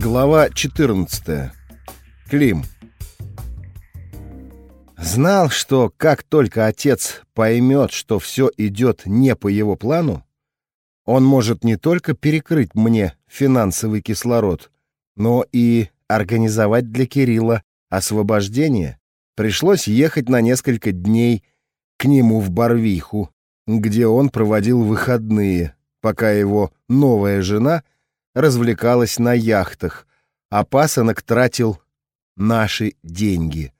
Глава 14. Клим. Знал, что как только отец поймет, что все идет не по его плану, он может не только перекрыть мне финансовый кислород, но и организовать для Кирилла освобождение. Пришлось ехать на несколько дней к нему в Барвиху, где он проводил выходные, пока его новая жена — развлекалась на яхтах, а пасынок тратил наши деньги.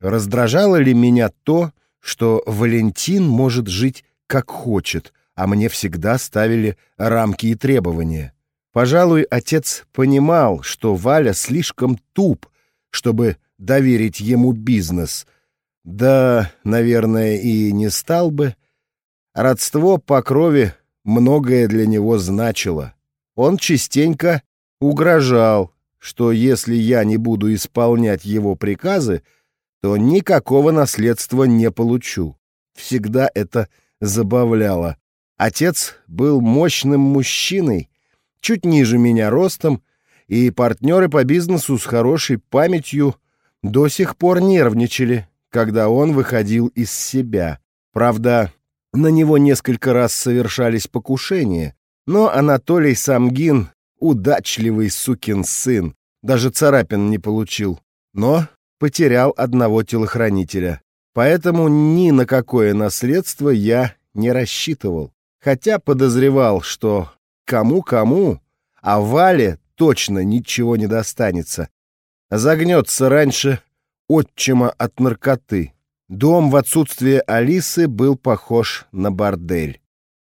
Раздражало ли меня то, что Валентин может жить как хочет, а мне всегда ставили рамки и требования? Пожалуй, отец понимал, что Валя слишком туп, чтобы доверить ему бизнес. Да, наверное, и не стал бы. Родство по крови многое для него значило он частенько угрожал, что если я не буду исполнять его приказы, то никакого наследства не получу. Всегда это забавляло. Отец был мощным мужчиной, чуть ниже меня ростом, и партнеры по бизнесу с хорошей памятью до сих пор нервничали, когда он выходил из себя. Правда, на него несколько раз совершались покушения, но Анатолий Самгин — удачливый сукин сын, даже царапин не получил, но потерял одного телохранителя. Поэтому ни на какое наследство я не рассчитывал. Хотя подозревал, что кому-кому, а Вале точно ничего не достанется. Загнется раньше отчима от наркоты. Дом в отсутствие Алисы был похож на бордель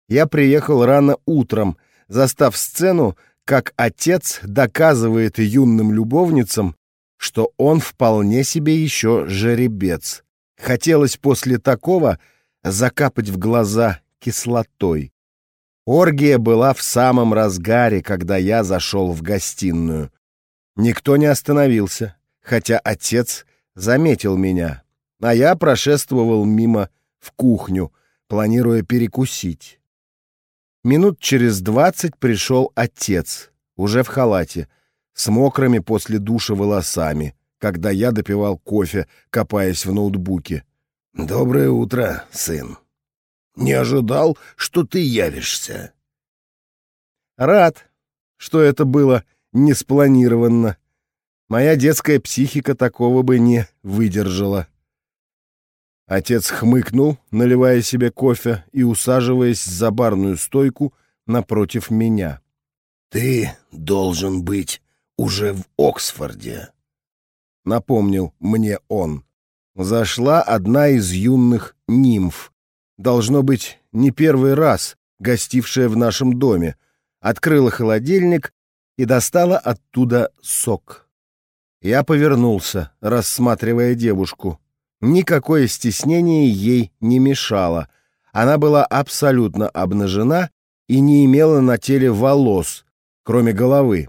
я приехал рано утром, застав сцену, как отец доказывает юным любовницам, что он вполне себе еще жеребец. Хотелось после такого закапать в глаза кислотой. Оргия была в самом разгаре, когда я зашел в гостиную. Никто не остановился, хотя отец заметил меня, а я прошествовал мимо в кухню, планируя перекусить. Минут через двадцать пришел отец, уже в халате, с мокрыми после душа волосами, когда я допивал кофе, копаясь в ноутбуке. «Доброе утро, сын. Не ожидал, что ты явишься». «Рад, что это было не спланированно. Моя детская психика такого бы не выдержала». Отец хмыкнул, наливая себе кофе и усаживаясь за барную стойку напротив меня. «Ты должен быть уже в Оксфорде», — напомнил мне он. Зашла одна из юных нимф. Должно быть, не первый раз гостившая в нашем доме. Открыла холодильник и достала оттуда сок. Я повернулся, рассматривая девушку. Никакое стеснение ей не мешало. Она была абсолютно обнажена и не имела на теле волос, кроме головы,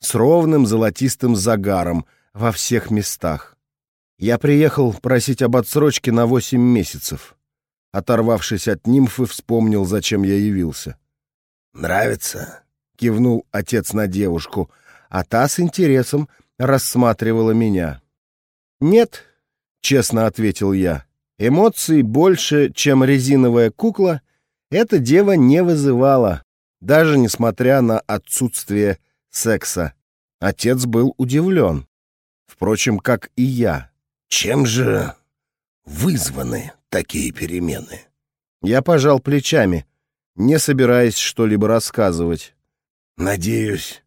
с ровным золотистым загаром во всех местах. Я приехал просить об отсрочке на восемь месяцев. Оторвавшись от нимфы, вспомнил, зачем я явился. «Нравится?» — кивнул отец на девушку, а та с интересом рассматривала меня. «Нет, честно ответил я. Эмоций больше, чем резиновая кукла, эта дева не вызывала, даже несмотря на отсутствие секса. Отец был удивлен. Впрочем, как и я. Чем же вызваны такие перемены? Я пожал плечами, не собираясь что-либо рассказывать. Надеюсь,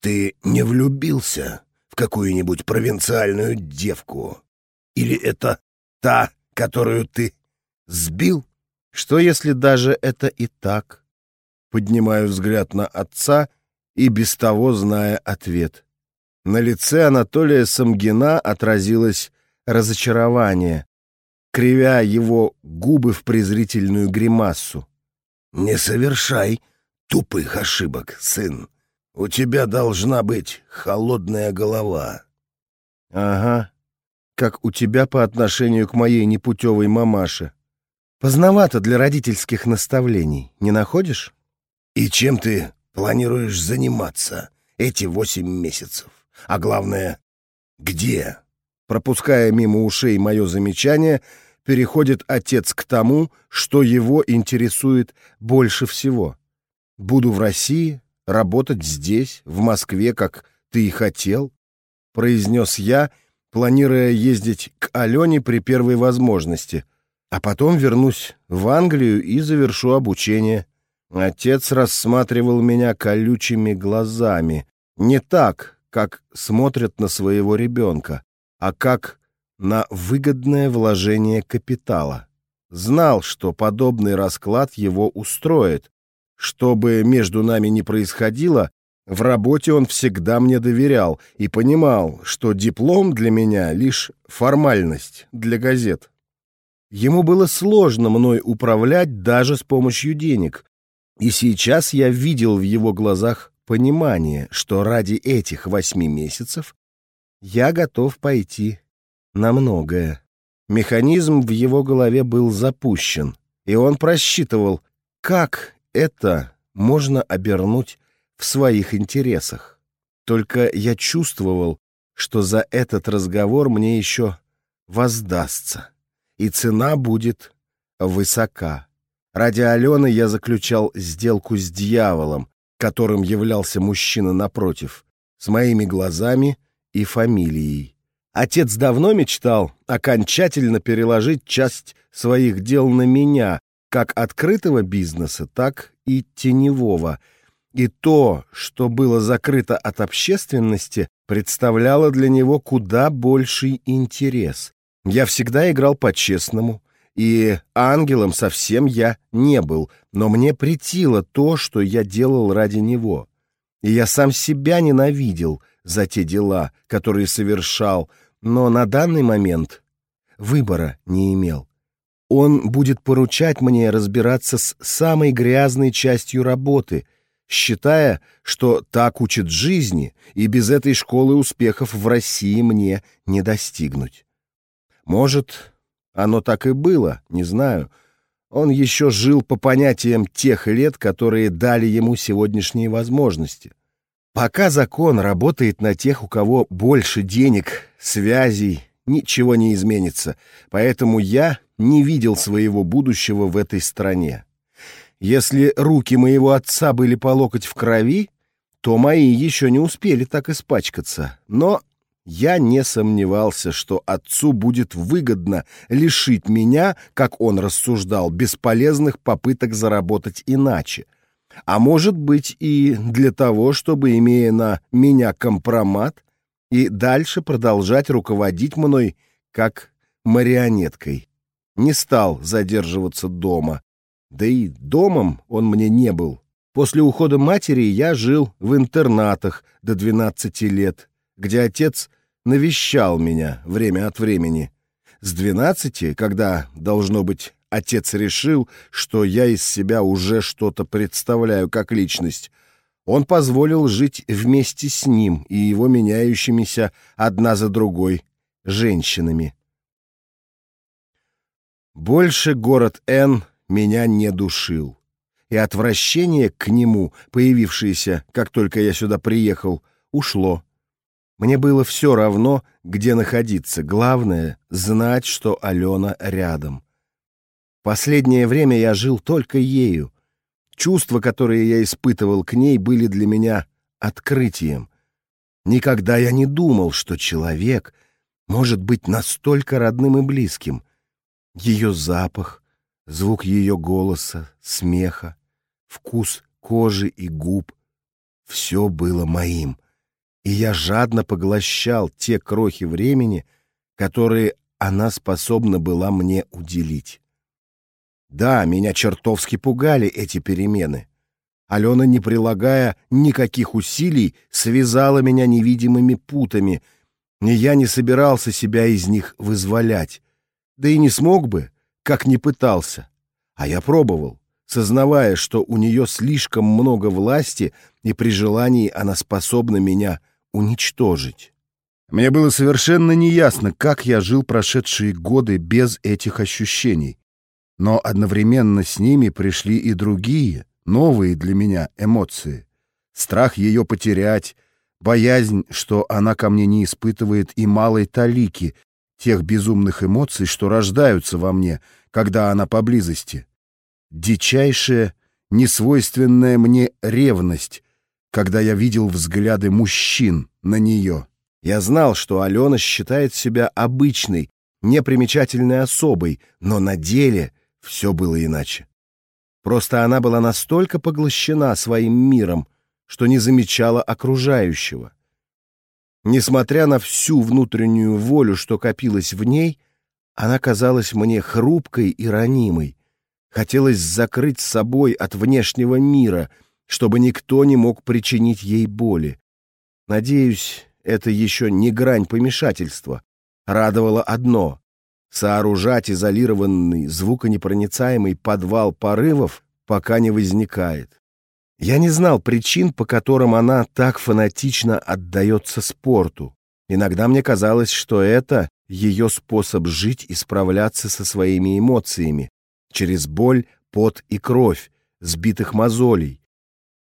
ты не влюбился в какую-нибудь провинциальную девку? Или это та, которую ты сбил? Что, если даже это и так? Поднимаю взгляд на отца и без того зная ответ. На лице Анатолия Самгина отразилось разочарование, кривя его губы в презрительную гримасу. «Не совершай тупых ошибок, сын. У тебя должна быть холодная голова». «Ага, как у тебя по отношению к моей непутевой мамаше. Поздновато для родительских наставлений, не находишь? И чем ты планируешь заниматься, эти восемь месяцев? А главное, где?» Пропуская мимо ушей мое замечание, переходит отец к тому, что его интересует больше всего. «Буду в России, работать здесь, в Москве, как ты и хотел», — произнес я, планируя ездить к Алене при первой возможности, а потом вернусь в Англию и завершу обучение. Отец рассматривал меня колючими глазами, не так, как смотрят на своего ребенка, а как на выгодное вложение капитала. Знал, что подобный расклад его устроит. Что бы между нами ни происходило, в работе он всегда мне доверял и понимал, что диплом для меня — лишь формальность для газет. Ему было сложно мной управлять даже с помощью денег, и сейчас я видел в его глазах понимание, что ради этих восьми месяцев я готов пойти на многое. Механизм в его голове был запущен, и он просчитывал, как это можно обернуть в своих интересах. Только я чувствовал, что за этот разговор мне еще воздастся, и цена будет высока. Ради Алены я заключал сделку с дьяволом, которым являлся мужчина напротив, с моими глазами — и фамилией. Отец давно мечтал окончательно переложить часть своих дел на меня, как открытого бизнеса, так и теневого. И то, что было закрыто от общественности, представляло для него куда больший интерес. Я всегда играл по-честному, и ангелом совсем я не был, но мне притило то, что я делал ради него. И я сам себя ненавидел — за те дела, которые совершал, но на данный момент выбора не имел. Он будет поручать мне разбираться с самой грязной частью работы, считая, что так учит жизни, и без этой школы успехов в России мне не достигнуть. Может, оно так и было, не знаю. Он еще жил по понятиям тех лет, которые дали ему сегодняшние возможности. Пока закон работает на тех, у кого больше денег, связей, ничего не изменится. Поэтому я не видел своего будущего в этой стране. Если руки моего отца были по локоть в крови, то мои еще не успели так испачкаться. Но я не сомневался, что отцу будет выгодно лишить меня, как он рассуждал, бесполезных попыток заработать иначе — а может быть и для того, чтобы, имея на меня компромат, и дальше продолжать руководить мной как марионеткой. Не стал задерживаться дома. Да и домом он мне не был. После ухода матери я жил в интернатах до 12 лет, где отец навещал меня время от времени. С 12, когда, должно быть, отец решил, что я из себя уже что-то представляю как личность, он позволил жить вместе с ним и его меняющимися одна за другой женщинами. Больше город Н меня не душил, и отвращение к нему, появившееся, как только я сюда приехал, ушло. Мне было все равно, где находиться, главное — знать, что Алена рядом. Последнее время я жил только ею. Чувства, которые я испытывал к ней, были для меня открытием. Никогда я не думал, что человек может быть настолько родным и близким. Ее запах, звук ее голоса, смеха, вкус кожи и губ — все было моим. И я жадно поглощал те крохи времени, которые она способна была мне уделить. Да, меня чертовски пугали эти перемены. Алена, не прилагая никаких усилий, связала меня невидимыми путами, и я не собирался себя из них вызволять. Да и не смог бы, как не пытался. А я пробовал, сознавая, что у нее слишком много власти, и при желании она способна меня уничтожить. Мне было совершенно неясно, как я жил прошедшие годы без этих ощущений. Но одновременно с ними пришли и другие, новые для меня эмоции. Страх ее потерять, Боязнь, что она ко мне не испытывает и малой талики тех безумных эмоций, что рождаются во мне, когда она поблизости. Дичайшая, несвойственная мне ревность, когда я видел взгляды мужчин на нее. Я знал, что Алена считает себя обычной, непримечательной особой, но на деле все было иначе. Просто она была настолько поглощена своим миром, что не замечала окружающего. Несмотря на всю внутреннюю волю, что копилась в ней, она казалась мне хрупкой и ранимой. Хотелось закрыть с собой от внешнего мира, чтобы никто не мог причинить ей боли. Надеюсь, это еще не грань помешательства. Радовало одно — сооружать изолированный, звуконепроницаемый подвал порывов пока не возникает. Я не знал причин, по которым она так фанатично отдается спорту. Иногда мне казалось, что это ее способ жить и справляться со своими эмоциями, через боль, пот и кровь, сбитых мозолей.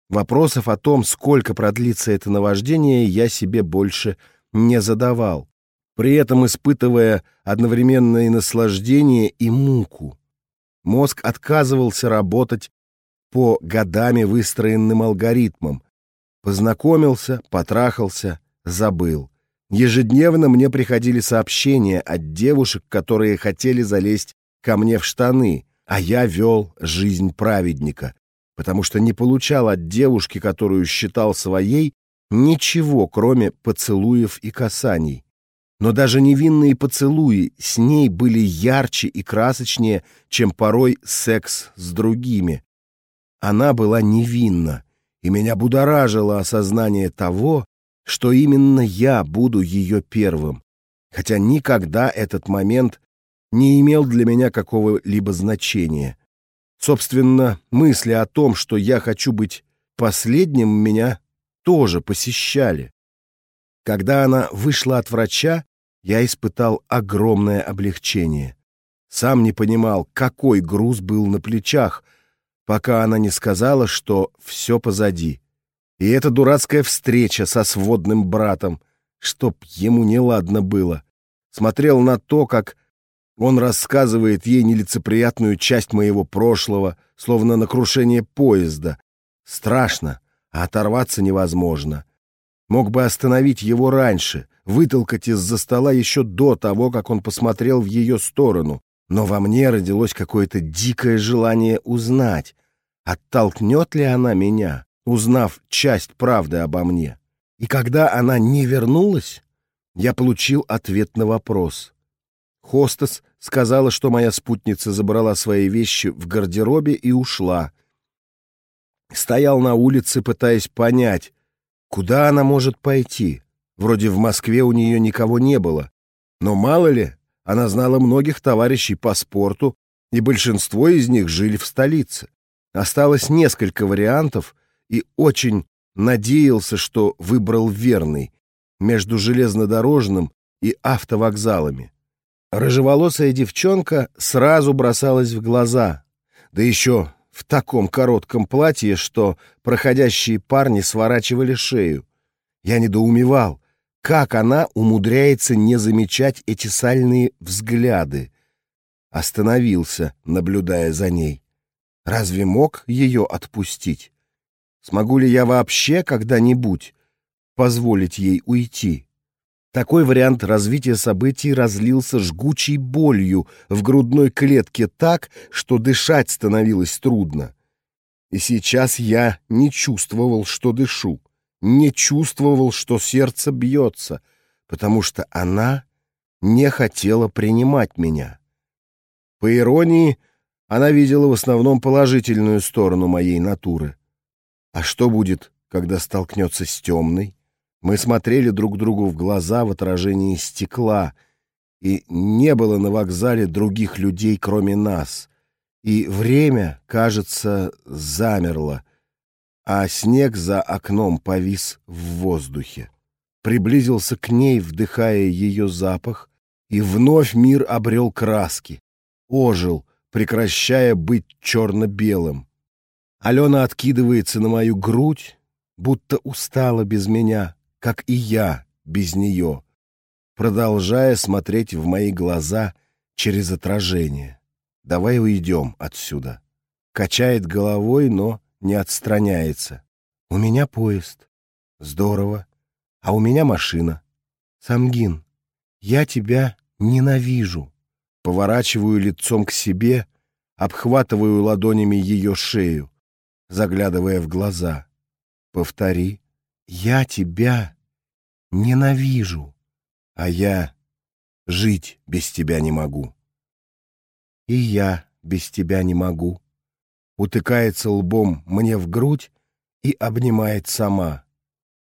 Вопросов о том, сколько продлится это наваждение, я себе больше не задавал, при этом испытывая одновременно и наслаждение, и муку. Мозг отказывался работать по годами выстроенным алгоритмам. Познакомился, потрахался, забыл. Ежедневно мне приходили сообщения от девушек, которые хотели залезть ко мне в штаны, а я вел жизнь праведника, потому что не получал от девушки, которую считал своей, ничего, кроме поцелуев и касаний. Но даже невинные поцелуи с ней были ярче и красочнее, чем порой секс с другими. Она была невинна, и меня будоражило осознание того, что именно я буду ее первым, хотя никогда этот момент не имел для меня какого-либо значения. Собственно, мысли о том, что я хочу быть последним, меня тоже посещали. Когда она вышла от врача, я испытал огромное облегчение. Сам не понимал, какой груз был на плечах, пока она не сказала, что все позади. И эта дурацкая встреча со сводным братом, чтоб ему неладно было. Смотрел на то, как он рассказывает ей нелицеприятную часть моего прошлого, словно на крушение поезда. Страшно, а оторваться невозможно. Мог бы остановить его раньше, вытолкать из-за стола еще до того, как он посмотрел в ее сторону. Но во мне родилось какое-то дикое желание узнать, оттолкнет ли она меня, узнав часть правды обо мне. И когда она не вернулась, я получил ответ на вопрос. Хостес сказала, что моя спутница забрала свои вещи в гардеробе и ушла. Стоял на улице, пытаясь понять, куда она может пойти. Вроде в Москве у нее никого не было. Но мало ли, она знала многих товарищей по спорту, и большинство из них жили в столице. Осталось несколько вариантов, и очень надеялся, что выбрал верный между железнодорожным и автовокзалами. Рыжеволосая девчонка сразу бросалась в глаза, да еще в таком коротком платье, что проходящие парни сворачивали шею. Я недоумевал, как она умудряется не замечать эти сальные взгляды? Остановился, наблюдая за ней. Разве мог ее отпустить? Смогу ли я вообще когда-нибудь позволить ей уйти? Такой вариант развития событий разлился жгучей болью в грудной клетке так, что дышать становилось трудно. И сейчас я не чувствовал, что дышу не чувствовал, что сердце бьется, потому что она не хотела принимать меня. По иронии, она видела в основном положительную сторону моей натуры. А что будет, когда столкнется с темной? Мы смотрели друг другу в глаза в отражении стекла, и не было на вокзале других людей, кроме нас. И время, кажется, замерло — а снег за окном повис в воздухе. Приблизился к ней, вдыхая ее запах, и вновь мир обрел краски. Ожил, прекращая быть черно-белым. Алена откидывается на мою грудь, будто устала без меня, как и я без нее, продолжая смотреть в мои глаза через отражение. «Давай уйдем отсюда». Качает головой, но не отстраняется. «У меня поезд». «Здорово. А у меня машина». «Самгин, я тебя ненавижу». Поворачиваю лицом к себе, обхватываю ладонями ее шею, заглядывая в глаза. «Повтори. Я тебя ненавижу, а я жить без тебя не могу». «И я без тебя не могу», утыкается лбом мне в грудь и обнимает сама,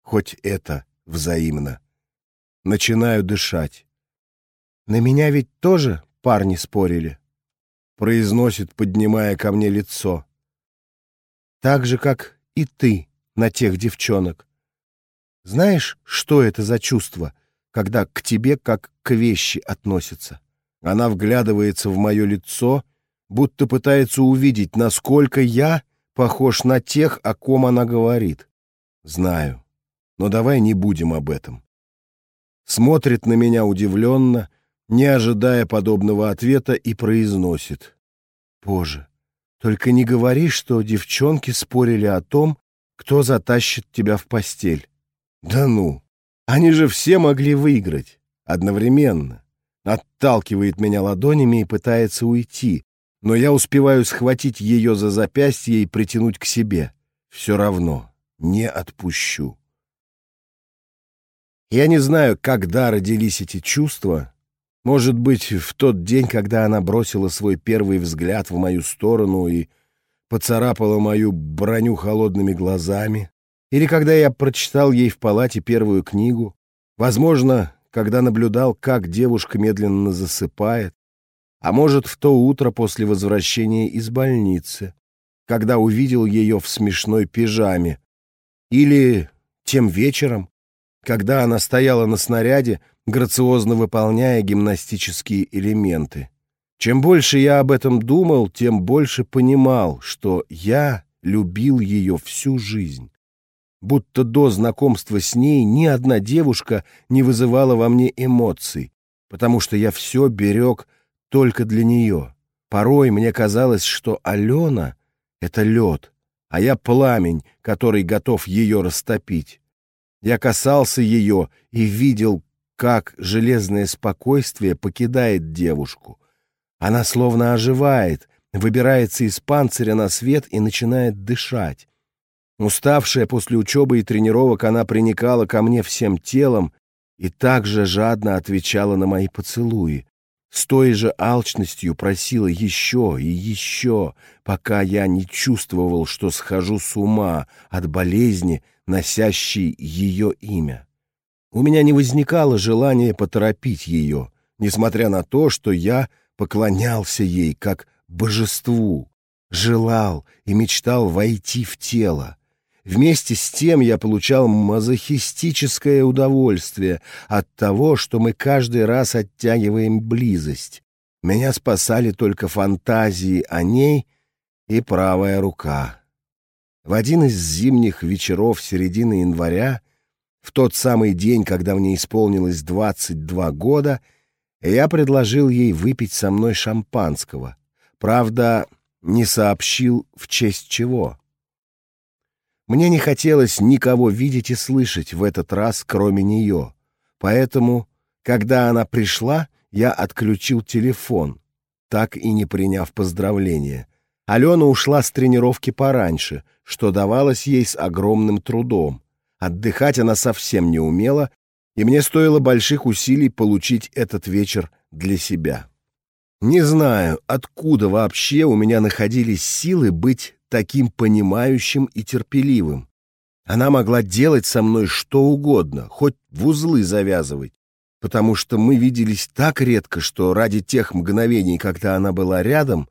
хоть это взаимно. Начинаю дышать. На меня ведь тоже парни спорили, произносит, поднимая ко мне лицо. Так же, как и ты на тех девчонок. Знаешь, что это за чувство, когда к тебе как к вещи относятся? Она вглядывается в мое лицо будто пытается увидеть, насколько я похож на тех, о ком она говорит. Знаю, но давай не будем об этом. Смотрит на меня удивленно, не ожидая подобного ответа, и произносит. Боже, только не говори, что девчонки спорили о том, кто затащит тебя в постель. Да ну, они же все могли выиграть одновременно. Отталкивает меня ладонями и пытается уйти, но я успеваю схватить ее за запястье и притянуть к себе. Все равно не отпущу. Я не знаю, когда родились эти чувства. Может быть, в тот день, когда она бросила свой первый взгляд в мою сторону и поцарапала мою броню холодными глазами, или когда я прочитал ей в палате первую книгу, возможно, когда наблюдал, как девушка медленно засыпает, а может, в то утро после возвращения из больницы, когда увидел ее в смешной пижаме, или тем вечером, когда она стояла на снаряде, грациозно выполняя гимнастические элементы. Чем больше я об этом думал, тем больше понимал, что я любил ее всю жизнь. Будто до знакомства с ней ни одна девушка не вызывала во мне эмоций, потому что я все берег только для нее. Порой мне казалось, что Алена — это лед, а я пламень, который готов ее растопить. Я касался ее и видел, как железное спокойствие покидает девушку. Она словно оживает, выбирается из панциря на свет и начинает дышать. Уставшая после учебы и тренировок, она приникала ко мне всем телом и также жадно отвечала на мои поцелуи с той же алчностью просила еще и еще, пока я не чувствовал, что схожу с ума от болезни, носящей ее имя. У меня не возникало желания поторопить ее, несмотря на то, что я поклонялся ей как божеству, желал и мечтал войти в тело, Вместе с тем я получал мазохистическое удовольствие от того, что мы каждый раз оттягиваем близость. Меня спасали только фантазии о ней и правая рука. В один из зимних вечеров середины января, в тот самый день, когда мне исполнилось 22 года, я предложил ей выпить со мной шампанского. Правда, не сообщил, в честь чего. Мне не хотелось никого видеть и слышать в этот раз, кроме нее. Поэтому, когда она пришла, я отключил телефон, так и не приняв поздравления. Алена ушла с тренировки пораньше, что давалось ей с огромным трудом. Отдыхать она совсем не умела, и мне стоило больших усилий получить этот вечер для себя. Не знаю, откуда вообще у меня находились силы быть таким понимающим и терпеливым. Она могла делать со мной что угодно, хоть в узлы завязывать, потому что мы виделись так редко, что ради тех мгновений, когда она была рядом,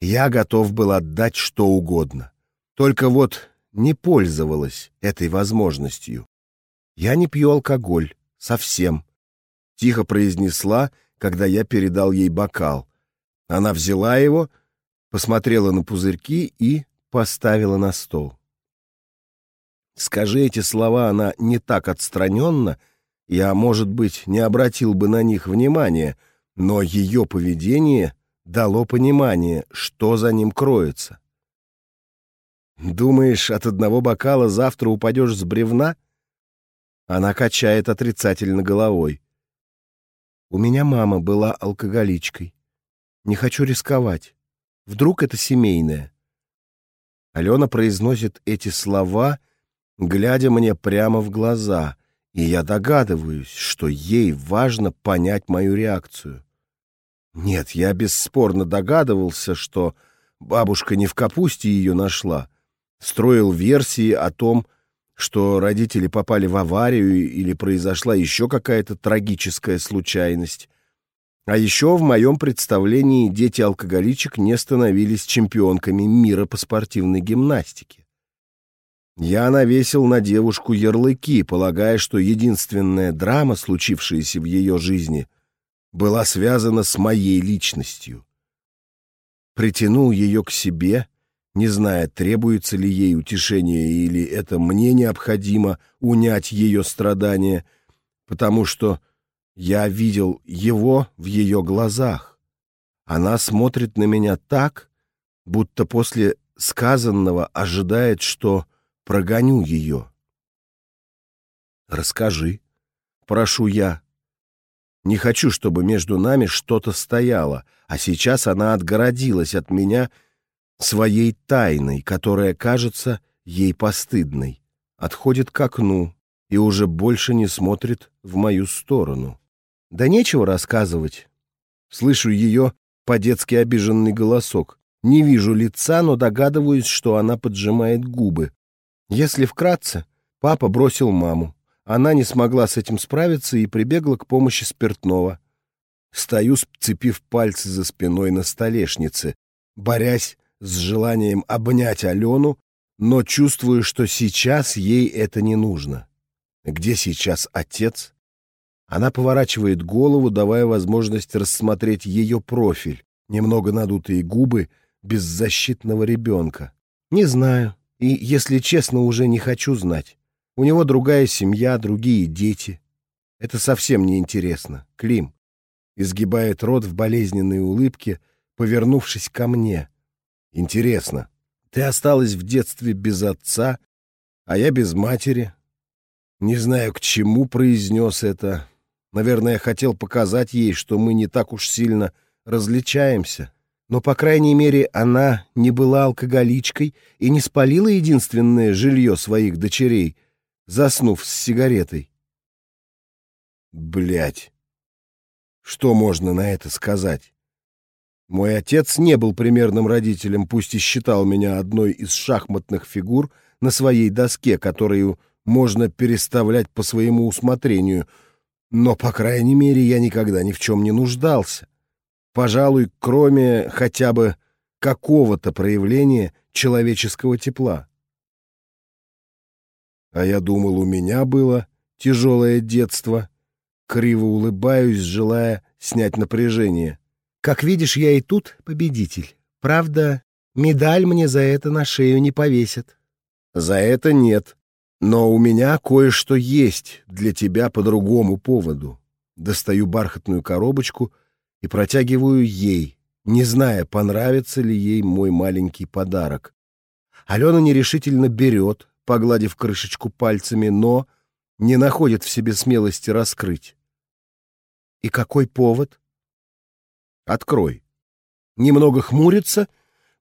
я готов был отдать что угодно. Только вот не пользовалась этой возможностью. Я не пью алкоголь, совсем. Тихо произнесла, когда я передал ей бокал. Она взяла его, посмотрела на пузырьки и поставила на стол. Скажи эти слова она не так отстраненно, я, может быть, не обратил бы на них внимания, но ее поведение дало понимание, что за ним кроется. «Думаешь, от одного бокала завтра упадешь с бревна?» Она качает отрицательно головой. «У меня мама была алкоголичкой. Не хочу рисковать. Вдруг это семейное?» Алена произносит эти слова, глядя мне прямо в глаза, и я догадываюсь, что ей важно понять мою реакцию. Нет, я бесспорно догадывался, что бабушка не в капусте ее нашла. Строил версии о том, что родители попали в аварию или произошла еще какая-то трагическая случайность. А еще в моем представлении дети-алкоголичек не становились чемпионками мира по спортивной гимнастике. Я навесил на девушку ярлыки, полагая, что единственная драма, случившаяся в ее жизни, была связана с моей личностью. Притянул ее к себе, не зная, требуется ли ей утешение или это мне необходимо унять ее страдания, потому что я видел его в ее глазах. Она смотрит на меня так, будто после сказанного ожидает, что прогоню ее. «Расскажи», — прошу я. Не хочу, чтобы между нами что-то стояло, а сейчас она отгородилась от меня своей тайной, которая кажется ей постыдной, отходит к окну и уже больше не смотрит в мою сторону. Да нечего рассказывать. Слышу ее по-детски обиженный голосок. Не вижу лица, но догадываюсь, что она поджимает губы. Если вкратце, папа бросил маму. Она не смогла с этим справиться и прибегла к помощи спиртного. Стою, сцепив пальцы за спиной на столешнице, борясь с желанием обнять Алену, но чувствую, что сейчас ей это не нужно. Где сейчас отец? Она поворачивает голову, давая возможность рассмотреть ее профиль, немного надутые губы беззащитного ребенка. Не знаю, и, если честно, уже не хочу знать. У него другая семья, другие дети. Это совсем не интересно. Клим изгибает рот в болезненной улыбке, повернувшись ко мне. Интересно, ты осталась в детстве без отца, а я без матери. Не знаю, к чему произнес это, Наверное, хотел показать ей, что мы не так уж сильно различаемся. Но, по крайней мере, она не была алкоголичкой и не спалила единственное жилье своих дочерей, заснув с сигаретой. Блять. Что можно на это сказать? Мой отец не был примерным родителем, пусть и считал меня одной из шахматных фигур на своей доске, которую можно переставлять по своему усмотрению — но, по крайней мере, я никогда ни в чем не нуждался. Пожалуй, кроме хотя бы какого-то проявления человеческого тепла. А я думал, у меня было тяжелое детство. Криво улыбаюсь, желая снять напряжение. Как видишь, я и тут победитель. Правда, медаль мне за это на шею не повесят. За это нет. Но у меня кое-что есть для тебя по другому поводу. Достаю бархатную коробочку и протягиваю ей, не зная, понравится ли ей мой маленький подарок. Алена нерешительно берет, погладив крышечку пальцами, но не находит в себе смелости раскрыть. И какой повод? Открой. Немного хмурится,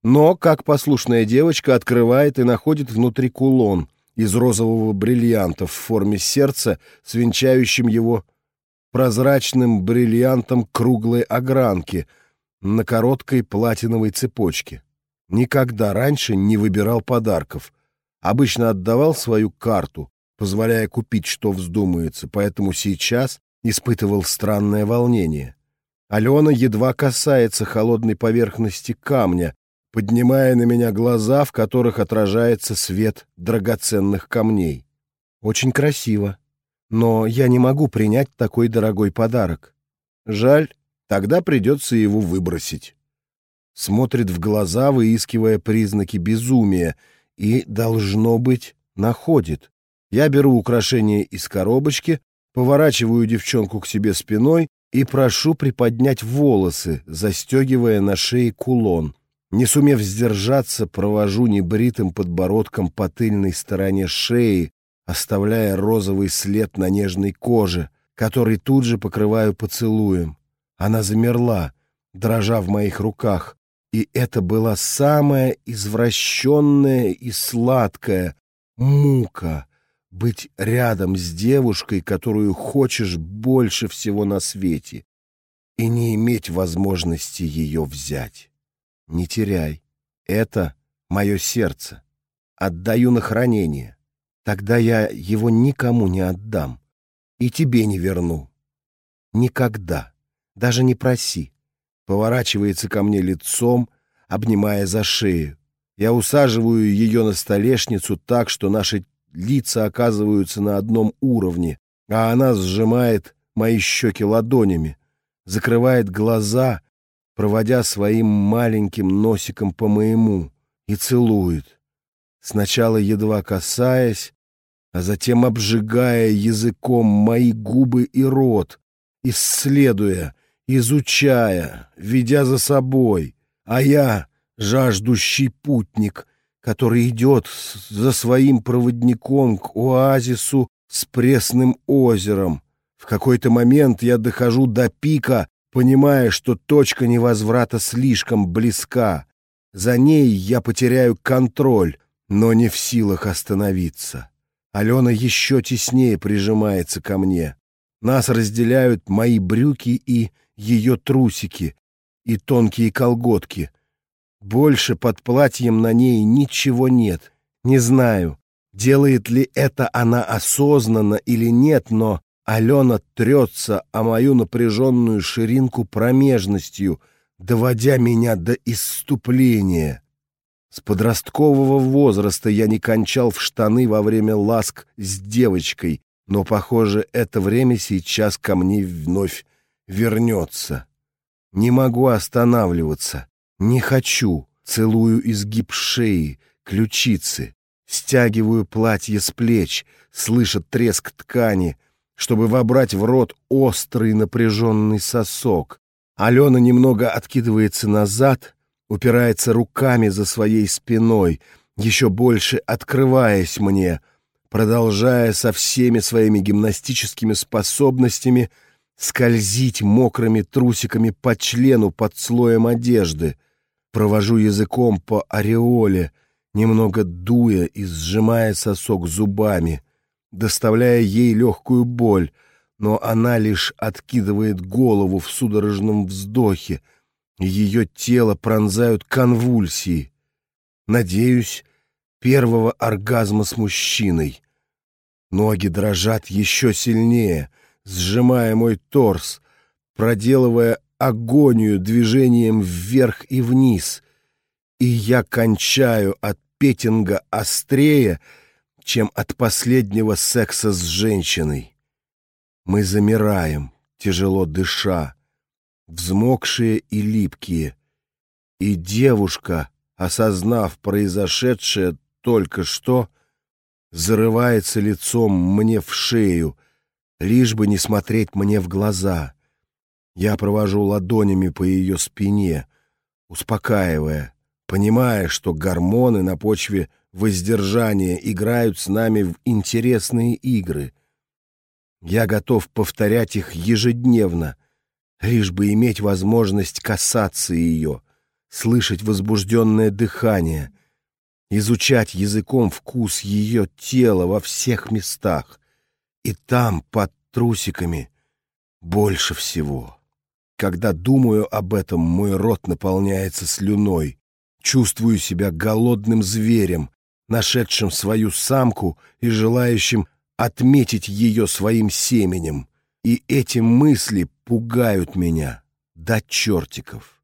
но, как послушная девочка, открывает и находит внутри кулон — из розового бриллианта в форме сердца с венчающим его прозрачным бриллиантом круглой огранки на короткой платиновой цепочке. Никогда раньше не выбирал подарков. Обычно отдавал свою карту, позволяя купить, что вздумается, поэтому сейчас испытывал странное волнение. Алена едва касается холодной поверхности камня, поднимая на меня глаза, в которых отражается свет драгоценных камней. Очень красиво, но я не могу принять такой дорогой подарок. Жаль, тогда придется его выбросить. Смотрит в глаза, выискивая признаки безумия, и, должно быть, находит. Я беру украшение из коробочки, поворачиваю девчонку к себе спиной и прошу приподнять волосы, застегивая на шее кулон. Не сумев сдержаться, провожу небритым подбородком по тыльной стороне шеи, оставляя розовый след на нежной коже, который тут же покрываю поцелуем. Она замерла, дрожа в моих руках, и это была самая извращенная и сладкая мука — быть рядом с девушкой, которую хочешь больше всего на свете, и не иметь возможности ее взять. Не теряй. Это мое сердце. Отдаю на хранение. Тогда я его никому не отдам. И тебе не верну. Никогда. Даже не проси. Поворачивается ко мне лицом, обнимая за шею. Я усаживаю ее на столешницу так, что наши лица оказываются на одном уровне, а она сжимает мои щеки ладонями, закрывает глаза проводя своим маленьким носиком по моему, и целует, сначала едва касаясь, а затем обжигая языком мои губы и рот, исследуя, изучая, ведя за собой, а я — жаждущий путник, который идет за своим проводником к оазису с пресным озером. В какой-то момент я дохожу до пика понимая, что точка невозврата слишком близка. За ней я потеряю контроль, но не в силах остановиться. Алена еще теснее прижимается ко мне. Нас разделяют мои брюки и ее трусики, и тонкие колготки. Больше под платьем на ней ничего нет. Не знаю, делает ли это она осознанно или нет, но Алена трется о мою напряженную ширинку промежностью, доводя меня до исступления. С подросткового возраста я не кончал в штаны во время ласк с девочкой, но, похоже, это время сейчас ко мне вновь вернется. Не могу останавливаться, не хочу, целую изгиб шеи, ключицы, стягиваю платье с плеч, слыша треск ткани — чтобы вобрать в рот острый напряженный сосок. Алена немного откидывается назад, упирается руками за своей спиной, еще больше открываясь мне, продолжая со всеми своими гимнастическими способностями скользить мокрыми трусиками по члену под слоем одежды. Провожу языком по ореоле, немного дуя и сжимая сосок зубами — доставляя ей легкую боль, но она лишь откидывает голову в судорожном вздохе, и ее тело пронзают конвульсии. Надеюсь, первого оргазма с мужчиной. Ноги дрожат еще сильнее, сжимая мой торс, проделывая агонию движением вверх и вниз, и я кончаю от петинга острее, чем от последнего секса с женщиной. Мы замираем, тяжело дыша, взмокшие и липкие. И девушка, осознав произошедшее только что, зарывается лицом мне в шею, лишь бы не смотреть мне в глаза. Я провожу ладонями по ее спине, успокаивая, понимая, что гормоны на почве воздержания играют с нами в интересные игры. Я готов повторять их ежедневно, лишь бы иметь возможность касаться ее, слышать возбужденное дыхание, изучать языком вкус ее тела во всех местах. И там, под трусиками, больше всего. Когда думаю об этом, мой рот наполняется слюной. Чувствую себя голодным зверем, нашедшим свою самку и желающим отметить ее своим семенем. И эти мысли пугают меня до чертиков.